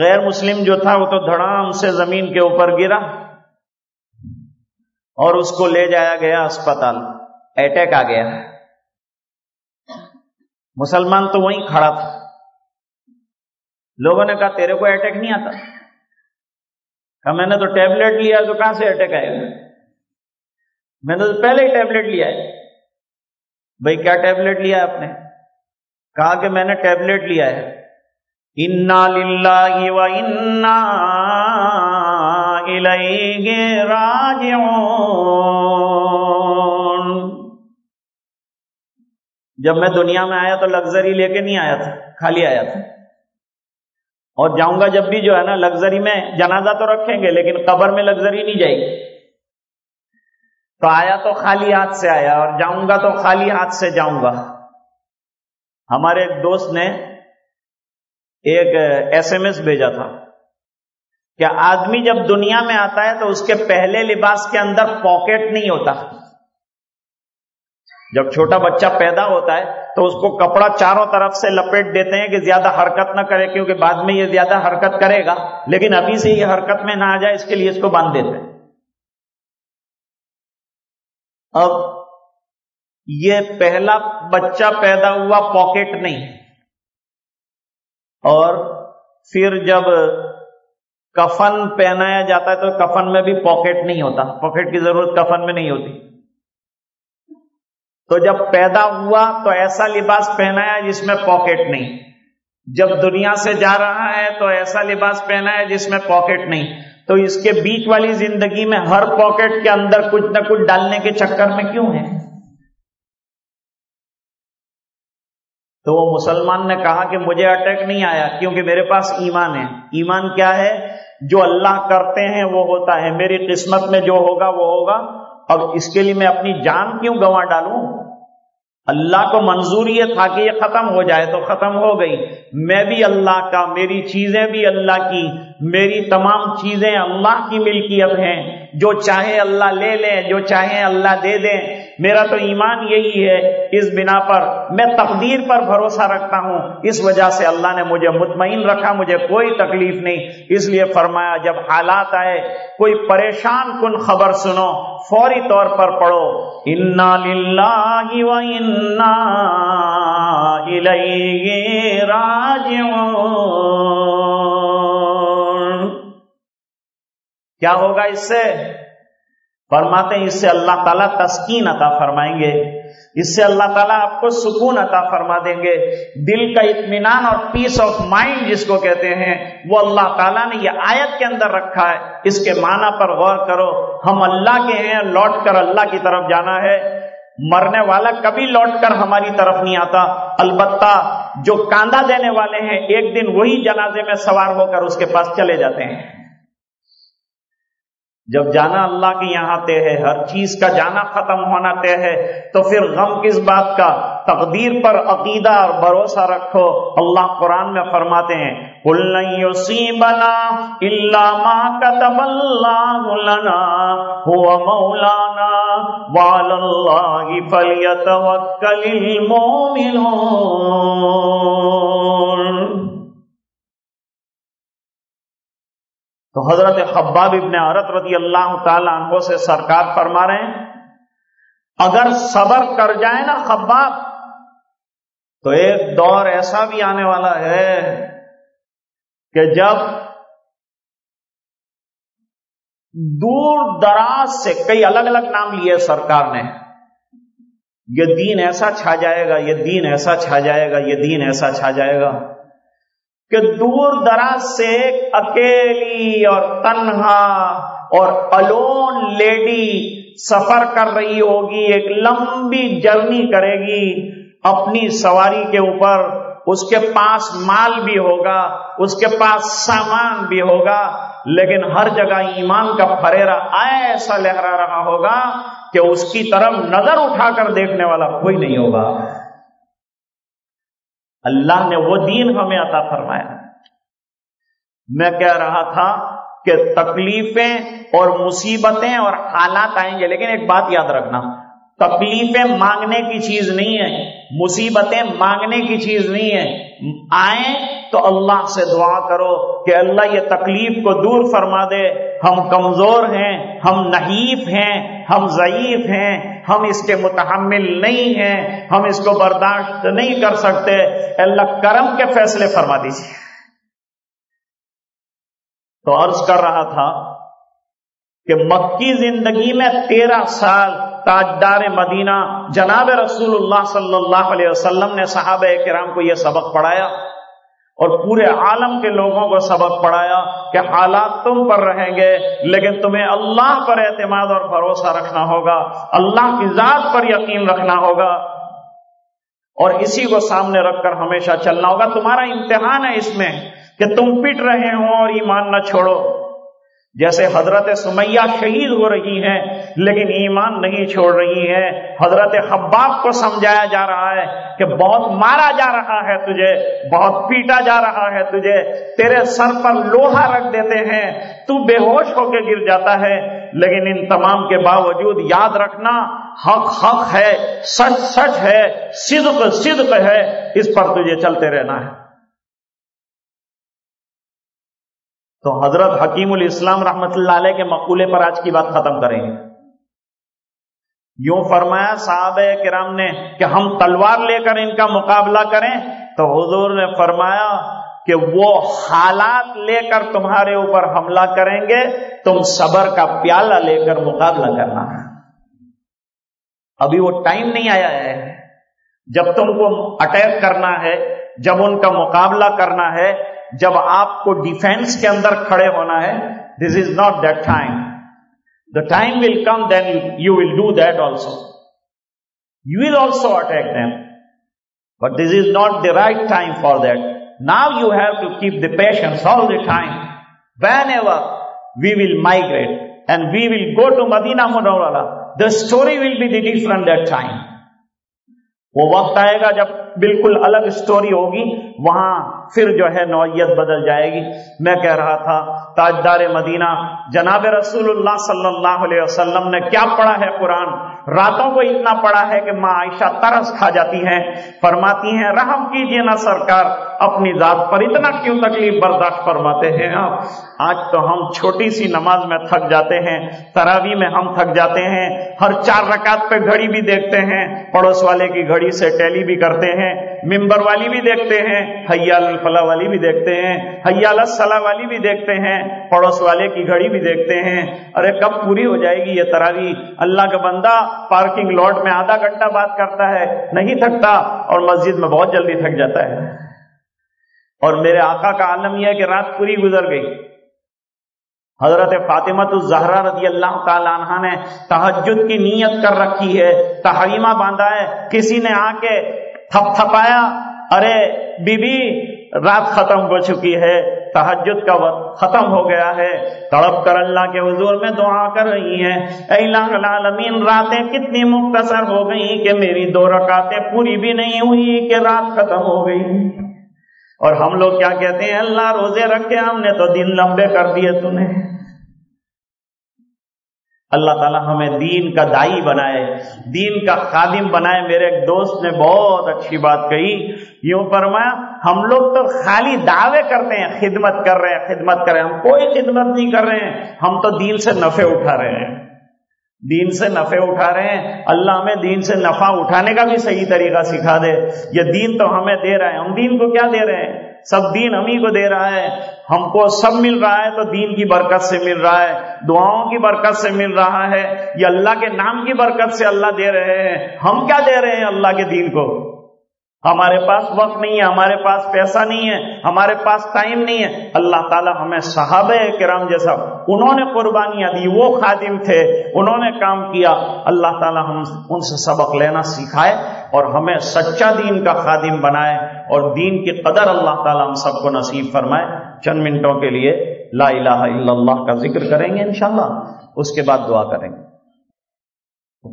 غیر مسلم جو تھا وہ تو دھڑام سے زمین کے اوپر گرا اور اس کو لے جایا گیا اسپتال اٹیک آ گیا۔ مسلمان تو وہیں کھڑا تھا۔ لوگوں نے کہا، تیرے کو اٹیک نہیں آتا؟ کہا، میں نے تو ٹیبلٹ لیا، تو کہاں سے اٹیک آئے گا؟ میں نے تو پہلے ہی ٹیبلٹ لیا ہے۔ بھائی، کیا ٹیبلٹ لیا ہے آپ نے؟ کہا کہ میں نے ٹیبلٹ لیا ہے۔ انا للہ و انا الیہ راجعون۔ جب میں دنیا میں آیا تو لگژری لے کے نہیں آیا تھا، خالی آیا تھا۔ اور جاؤں گا جب بھی جو ہے نا لگژری میں جنازہ تو رکھیں گے، لیکن قبر میں لگژری نہیں جائے گی۔ تو آیا تو خالی ہاتھ سے آیا، اور جاؤں گا تو خالی ہاتھ سے جاؤں گا۔ ہمارے ایک دوست نے ایک ایس ایم ایس بھیجا تھا۔ کہ آدمی جب دنیا میں آتا ہے تو اس کے پہلے لباس کے اندر پاکٹ نہیں ہوتا؟ جب چھوٹا بچہ پیدا ہوتا ہے تو اس کو کپڑا چاروں طرف سے لپیٹ دیتے ہیں کہ زیادہ حرکت نہ کرے، کیونکہ بعد میں یہ زیادہ حرکت کرے گا۔ لیکن ابھی سے یہ حرکت میں نہ آ جائے، اس کے لیے اس کو باندھ دیتے ہیں۔ اب یہ پہلا بچہ پیدا ہوا پاکٹ نہیں۔ اور پھر جب کفن پہنایا جاتا ہے تو کفن میں بھی پاکٹ نہیں ہوتا۔ پاکٹ کی ضرورت کفن میں نہیں ہوتی۔ تو جب پیدا ہوا تو ایسا لباس پہنایا جس میں پاکٹ نہیں۔ جب دنیا سے جا رہا ہے تو ایسا لباس پہنا ہے جس میں پاکٹ نہیں۔ تو اس کے بیچ والی زندگی میں ہر پاکٹ کے اندر کچھ نہ کچھ ڈالنے کے چکر میں کیوں ہے؟ تو وہ مسلمان نے کہا کہ مجھے اٹیک نہیں آیا کیونکہ میرے پاس ایمان ہے۔ ایمان کیا ہے؟ جو اللہ کرتے ہیں وہ ہوتا ہے۔ میری قسمت میں جو ہوگا وہ ہوگا۔ اور اس کے لیے میں اپنی جان کیوں گنوا ڈالوں؟ اللہ کو منظور یہ تھا کہ یہ ختم ہو جائے تو ختم ہو گئی۔ میں بھی اللہ کا، میری چیزیں بھی اللہ کی۔ میری تمام چیزیں اللہ کی ملکیت ہیں۔ جو چاہے اللہ لے لیں، جو چاہے اللہ دے دیں۔ میرا تو ایمان یہی ہے اس بنا پر میں تقدیر پر بھروسہ رکھتا ہوں۔ اس وجہ سے اللہ نے مجھے مطمئن رکھا، مجھے کوئی تکلیف نہیں۔ اس لیے فرمایا، جب حالات آئے، کوئی پریشان کن خبر سنو، فوری طور پر پڑھو۔ انا للہ و انا الیہ راجعون کیا ہوگا اس سے؟ فرماتے ہیں، اس سے اللہ تعالیٰ تسکین عطا فرمائیں گے۔ اس سے اللہ تعالیٰ آپ کو سکون عطا فرما دیں گے۔ دل کا اطمینان اور پیس آف مائنڈ جس کو کہتے ہیں، وہ اللہ تعالیٰ نے یہ آیت کے اندر رکھا ہے۔ اس کے معنی پر غور کرو، ہم اللہ کے ہیں، لوٹ کر اللہ کی طرف جانا ہے۔ مرنے والا کبھی لوٹ کر ہماری طرف نہیں آتا۔ البتہ جو کاندھا دینے والے ہیں، ایک دن وہی جنازے میں سوار ہو کر اس کے پاس چلے جاتے ہیں۔ جب جانا اللہ کے یہاں طے ہے، ہر چیز کا جانا ختم ہونا طے ہے، تو پھر غم کس بات کا؟ تقدیر پر عقیدہ اور بھروسہ رکھو۔ اللہ قرآن میں فرماتے ہیں بنا اللہ مولانا تو حضرت خباب ابن عرت رضی اللہ تعالی عنہ سے سرکار فرما رہے ہیں، اگر صبر کر جائے نا خباب، تو ایک دور ایسا بھی آنے والا ہے کہ جب دور دراز سے، کئی الگ الگ نام لیے سرکار نے، یہ دین ایسا چھا جائے گا، یہ دین ایسا چھا جائے گا، یہ دین ایسا چھا جائے گا۔ کہ دور دراز سے ایک اکیلی اور تنہا اور الون لیڈی سفر کر رہی ہوگی، ایک لمبی جرنی کرے گی۔ اپنی سواری کے اوپر اس کے پاس مال بھی ہوگا، اس کے پاس سامان بھی ہوگا، لیکن ہر جگہ ایمان کا فریرا ایسا لہرا رہا ہوگا کہ اس کی طرف نظر اٹھا کر دیکھنے والا کوئی نہیں ہوگا۔ اللہ نے وہ دین ہمیں عطا فرمایا۔ میں کہہ رہا تھا کہ تکلیفیں اور مصیبتیں اور حالات آئیں گے، لیکن ایک بات یاد رکھنا، تکلیفیں مانگنے کی چیز نہیں ہے۔ مصیبتیں مانگنے کی چیز نہیں ہے۔ آئیں تو اللہ سے دعا کرو کہ اللہ یہ تکلیف کو دور فرما دے۔ ہم کمزور ہیں، ہم نحیف ہیں، ہم ضعیف ہیں، ہم اس کے متحمل نہیں ہیں، ہم اس کو برداشت نہیں کر سکتے۔ اللہ، کرم کے فیصلے فرما دیجیے تو عرض کر رہا تھا کہ مکی زندگی میں تیرہ سال تاجدار مدینہ جناب رسول اللہ صلی اللہ علیہ وسلم نے صحابہ کرام کو یہ سبق پڑھایا اور پورے عالم کے لوگوں کو سبق پڑھایا کہ حالات تم پر رہیں گے، لیکن تمہیں اللہ پر اعتماد اور بھروسہ رکھنا ہوگا، اللہ کی ذات پر یقین رکھنا ہوگا۔ اور اسی کو سامنے رکھ کر ہمیشہ چلنا ہوگا۔ تمہارا امتحان ہے اس میں کہ تم پٹ رہے ہو اور ایمان نہ چھوڑو۔ جیسے حضرت سمیہ شہید ہو رہی ہیں، لیکن ایمان نہیں چھوڑ رہی ہیں۔ حضرت خباب کو سمجھایا جا رہا ہے کہ بہت مارا جا رہا ہے تجھے، بہت پیٹا جا رہا ہے تجھے۔ تیرے سر پر لوہا رکھ دیتے ہیں، تو بے ہوش ہو کے گر جاتا ہے۔ لیکن ان تمام کے باوجود یاد رکھنا، حق حق ہے، سچ سچ ہے، صدق صدق ہے۔ اس پر تجھے چلتے رہنا ہے۔ تو حضرت حکیم الاسلام رحمت اللہ علیہ کے مقولے پر آج کی بات ختم کریں گے۔ یوں فرمایا صاحب کرام نے کہ ہم تلوار لے کر ان کا مقابلہ کریں تو حضور نے فرمایا کہ وہ حالات لے کر تمہارے اوپر حملہ کریں گے، تم صبر کا پیالہ لے کر مقابلہ کرنا۔ ہے ابھی وہ ٹائم نہیں آیا ہے۔ جب تم کو اٹیک کرنا ہے، جب ان کا مقابلہ کرنا ہے جب آپ کو ڈیفینس کے اندر کھڑے ہونا ہے this is not that time the time will come then you will do that also you will also attack them but this is not the right time for that now you have to keep the patience all the time whenever we will migrate and we will go to Madinah Munawwarah the story will be the different that time وہ وقت آئے گا جب بالکل الگ story ہوگی، وہاں پھر جو ہے نوعیت بدل جائے گی۔ میں کہہ رہا تھا، تاجدار مدینہ، جناب رسول اللہ صلی اللہ علیہ وسلم نے کیا پڑھا ہے قرآن؟ راتوں کو اتنا پڑا ہے کہ ماں عائشہ ترس کھا جاتی ہیں۔ فرماتی ہیں، رحم کیجیے نا سرکار، اپنی ذات پر اتنا کیوں تکلیف برداشت فرماتے ہیں آپ؟ آج تو ہم چھوٹی سی نماز میں تھک جاتے ہیں تراوی میں ہم تھک جاتے ہیں، ہر چار رکعت پہ گھڑی بھی دیکھتے ہیں، پڑوس والے کی گھڑی سے ٹیلی بھی کرتے ہیں، ممبر والی بھی دیکھتے ہیں، حیال الفلاح والی بھی دیکھتے ہیں، حیال الصلاح والی بھی دیکھتے ہیں، پڑوس والے کی گھڑی بھی دیکھتے ہیں۔ ارے، کب پوری ہو جائے گی یہ تراوی؟ اللہ کا بندہ پارکنگ لاٹ میں آدھا گھنٹہ بات کرتا ہے، نہیں تھکتا اور مسجد میں بہت جلدی تھک جاتا ہے۔ اور میرے آقا کا عالم یہ ہے کہ رات پوری گزر گئی۔ حضرت فاطمت الزہرا رضی اللہ تعالی عنہ نے تحجد کی نیت کر رکھی ہے، تحریمہ باندھا ہے، کسی نے آ کے تھپ تھپایا، ارے، بی بی رات ختم ہو چکی ہے تحجد کا وقت ختم ہو گیا ہے۔ تڑپ کر اللہ کے حضور میں دعا کر رہی ہیں۔ الہ العالمین، راتیں کتنی مختصر ہو گئی کہ میری دو رکاتیں پوری بھی نہیں ہوئی کہ رات ختم ہو گئی۔ اور ہم لوگ کیا کہتے ہیں، اللہ روزے رکھے ہم نے تو دن لمبے کر دیے تھی اللہ تعالی ہمیں دین کا دائی بنائے، دین کا خادم بنائے۔ میرے ایک دوست نے بہت اچھی بات کہی، یوں فرمایا، ہم لوگ تو خالی دعوے کرتے ہیں، خدمت کر رہے ہیں، خدمت کر رہے ہیں۔ ہم کوئی خدمت نہیں کر رہے ہیں، ہم تو دین سے نفع اٹھا رہے ہیں۔ دین سے نفع اٹھا رہے ہیں۔ اللہ ہمیں دین سے نفع اٹھانے کا بھی صحیح طریقہ سکھا دے۔ یہ دین تو ہمیں دے رہا ہے، ہم دین کو کیا دے رہے ہیں؟ سب دین ہم ہی کو دے رہا ہے۔ ہم کو سب مل رہا ہے تو دین کی برکت سے مل رہا ہے۔ دعاؤں کی برکت سے مل رہا ہے۔ یہ اللہ کے نام کی برکت سے اللہ دے رہے ہیں۔ ہم کیا دے رہے ہیں اللہ کے دین کو؟ ہمارے پاس وقت نہیں ہے، ہمارے پاس پیسہ نہیں ہے، ہمارے پاس ٹائم نہیں ہے۔ اللہ تعالیٰ ہمیں صحابہ کرام جیسا انہوں نے قربانیاں دی، وہ خادم تھے، انہوں نے کام کیا۔ اللہ تعالیٰ ہم ان سے سبق لینا سکھائے اور ہمیں سچا دین کا خادم بنائے اور دین کی قدر اللہ تعالیٰ ہم سب کو نصیب فرمائے۔ چند منٹوں کے لیے لا الہ الا اللہ کا ذکر کریں گے انشاءاللہ۔ اس کے بعد دعا کریں گے۔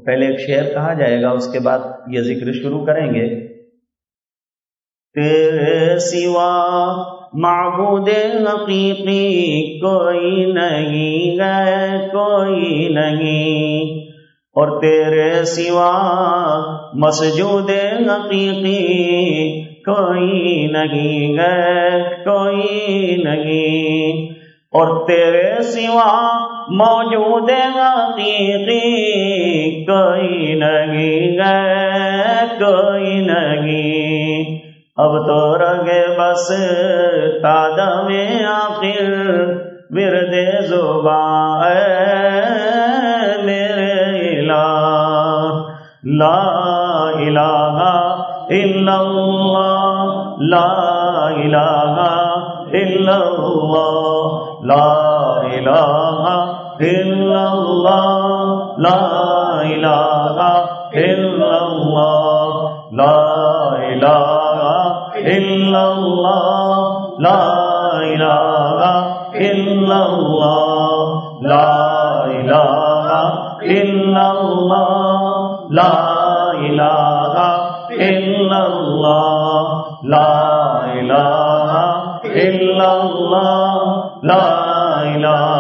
پہلے ایک شعر کہا جائے گا، اس کے بعد یہ ذکر شروع کریں گے۔ تیرے سوا معبود حقیقی کوئی نہیں گئے کوئی نہیں۔ اور تیرے سوا مسجود حقیقی کوئی نہیں گئے کوئی نہیں۔ اور تیرے سوا موجود حقیقی کوئی نہیں گئے کوئی نہیں۔ اب تو رگے بس تادہ میں آخر ورد زبان میرے الہ۔ لا الہ الا اللہ۔ لا الہ الا اللہ۔ لا الہ الا اللہ۔ لا الہ الا إلا الله لا إله إلا الله لا إله إلا لا إله إلا الله لا إله إلا الله لا إله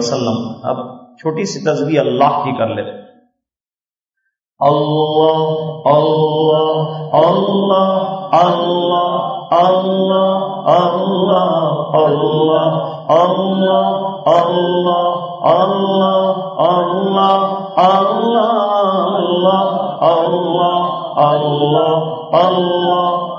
وسلم اب چھوٹی سی تصویر اللہ کی کر لیتے اللہ اللہ اللہ اللہ اللہ اللہ اللہ اللہ اللہ اللہ اللہ اللہ اللہ اللہ اللہ اللہ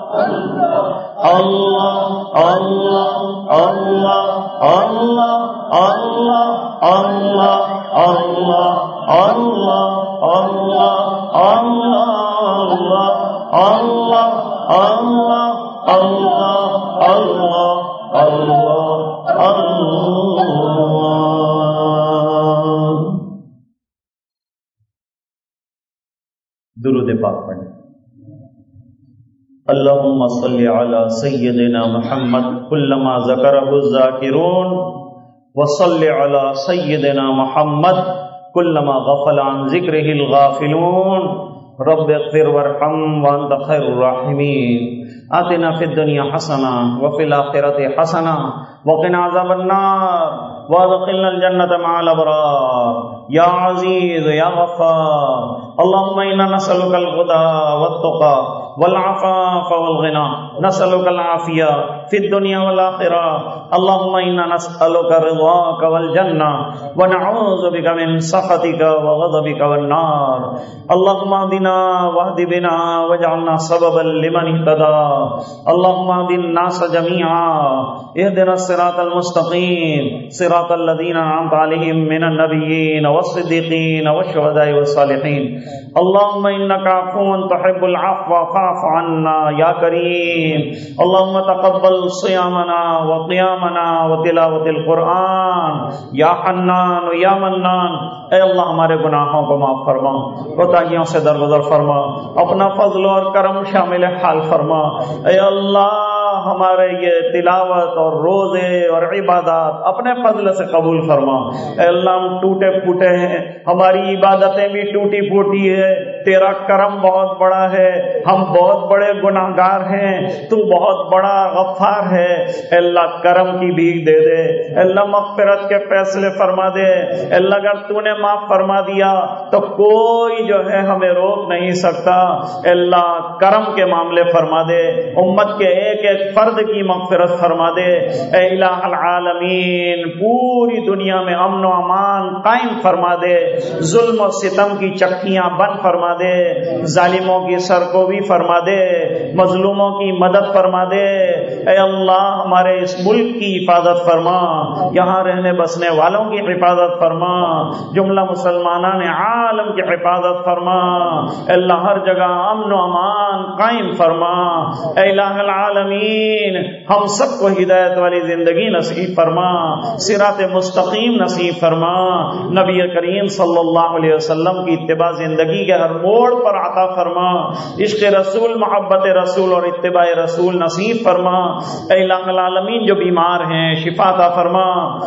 اللہ اللہ اللہ اللہ اللہ اللہ اللہ اللہ اللہ اللہ اللہ اللہ اللہ درود پاک پڑھیں اللهم صل على سيدنا محمد كلما ذكره الذاكرون وصل على سيدنا محمد كلما غفل عن ذكره الغافلون. رب اغفر وارحم وانت خير الراحمين. آتنا في الدنيا حسنة وفي الآخرة حسنة وقنا عذاب النار. وادخلنا الجنة مع الأبرار. يا عزيز يا غفار. اللهم إنا نسألك الهدى والتقى. والعفاف والغنى. نسألك العافية في الدنيا والآخرة. اللهم إنا نسألك رضاك والجنة. ونعوذ بك من سخطك وغضبك والنار. اللهم اهدنا واهد بنا واجعلنا سببا لمن اهتدى. اللهم اهد الناس جميعا. اهدنا الصراط المستقيم. صراط الذين أنعمت عليهم من النبيين والصديقين والشهداء والصالحين. اللهم إنك عفو تحب العفو. فاعف عنا يا كريم اللهم تقبل صيامنا وقيامنا وتلاوة القرآن. يا حنان يا منان. اے اللہ ہمارے گناہوں کو معاف فرما کوتاہیوں سے درگزر فرما، اپنا فضل اور کرم شامل حال فرما۔ اے اللہ، ہمارے یہ تلاوت اور روزے اور عبادات اپنے فضل سے قبول فرما۔ اے اللہ، ہم ٹوٹے پھوٹے ہیں، ہماری عبادتیں بھی ٹوٹی پھوٹی ہے۔ تیرا کرم بہت بڑا ہے، ہم بہت بڑے گناہ گار ہیں، تو بہت بڑا غفار ہے۔ اللہ، کرم کی بھیگ دے دے۔ اللہ، مغفرت کے فیصلے فرما دے۔ اللہ، اگر تو نے معاف فرما دیا، تو کوئی جو ہے ہمیں روک نہیں سکتا۔ اللہ، کرم کے معاملے فرما دے۔ امت کے ایک ایک فرد کی مغفرت فرما دے۔ اے الہ العالمین، پوری دنیا میں امن و امان قائم فرما دے۔ ظلم و ستم کی چکیاں بند فرما دے ظالموں کی سر کو بھی فرما دے مظلوموں کی مدد فرما دے اے اللہ، ہمارے اس ملک کی حفاظت فرما۔ یہاں رہنے بسنے والوں کی حفاظت فرما۔ جملہ مسلمان عالم کی حفاظت فرما۔ اے اللہ، ہر جگہ امن و امان قائم فرما۔ اے الہ العالمین، ہم سب کو ہدایت والی زندگی نصیب فرما۔ سرات مستقیم نصیب فرما۔ نبی کریم صلی اللہ علیہ وسلم کی اتباع زندگی کے ہر موڑ پر عطا فرما۔ عشق رسول، محبت رسول اور اتباع رسول نصیب فرما۔ اے العالمین جو بیمار ہیں، شفا عطا فرما۔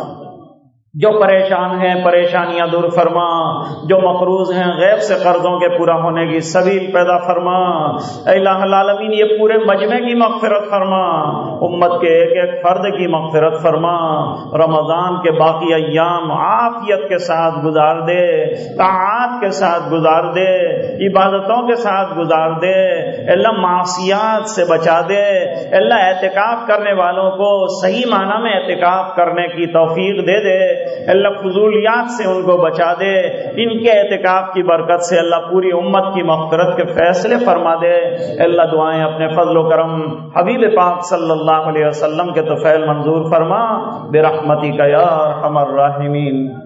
جو پریشان ہیں، پریشانیاں دور فرما، جو مقروض ہیں، غیب سے قرضوں کے پورا ہونے کی سبیل پیدا فرما۔ اے الہ العالمین، یہ پورے مجمع کی مغفرت فرما۔ امت کے ایک ایک فرد کی مغفرت فرما۔ رمضان کے باقی ایام عافیت کے ساتھ گزار دے، طاعات کے ساتھ گزار دے، عبادتوں کے ساتھ گزار دے۔ اللہ معاشیات سے بچا دے۔ اللہ احتکاب کرنے والوں کو صحیح معنی میں احتکاب کرنے کی توفیق دے دے۔ اللہ فضولیات سے ان کو بچا دے، ان کے اعتکاف کی برکت سے اللہ پوری امت کی مغفرت کے فیصلے فرما دے۔ اللہ دعائیں اپنے فضل و کرم حبیب پاک صلی اللہ علیہ وسلم کے تو فیل منظور فرما۔ بے رحمتی کا یار ہمر راہمین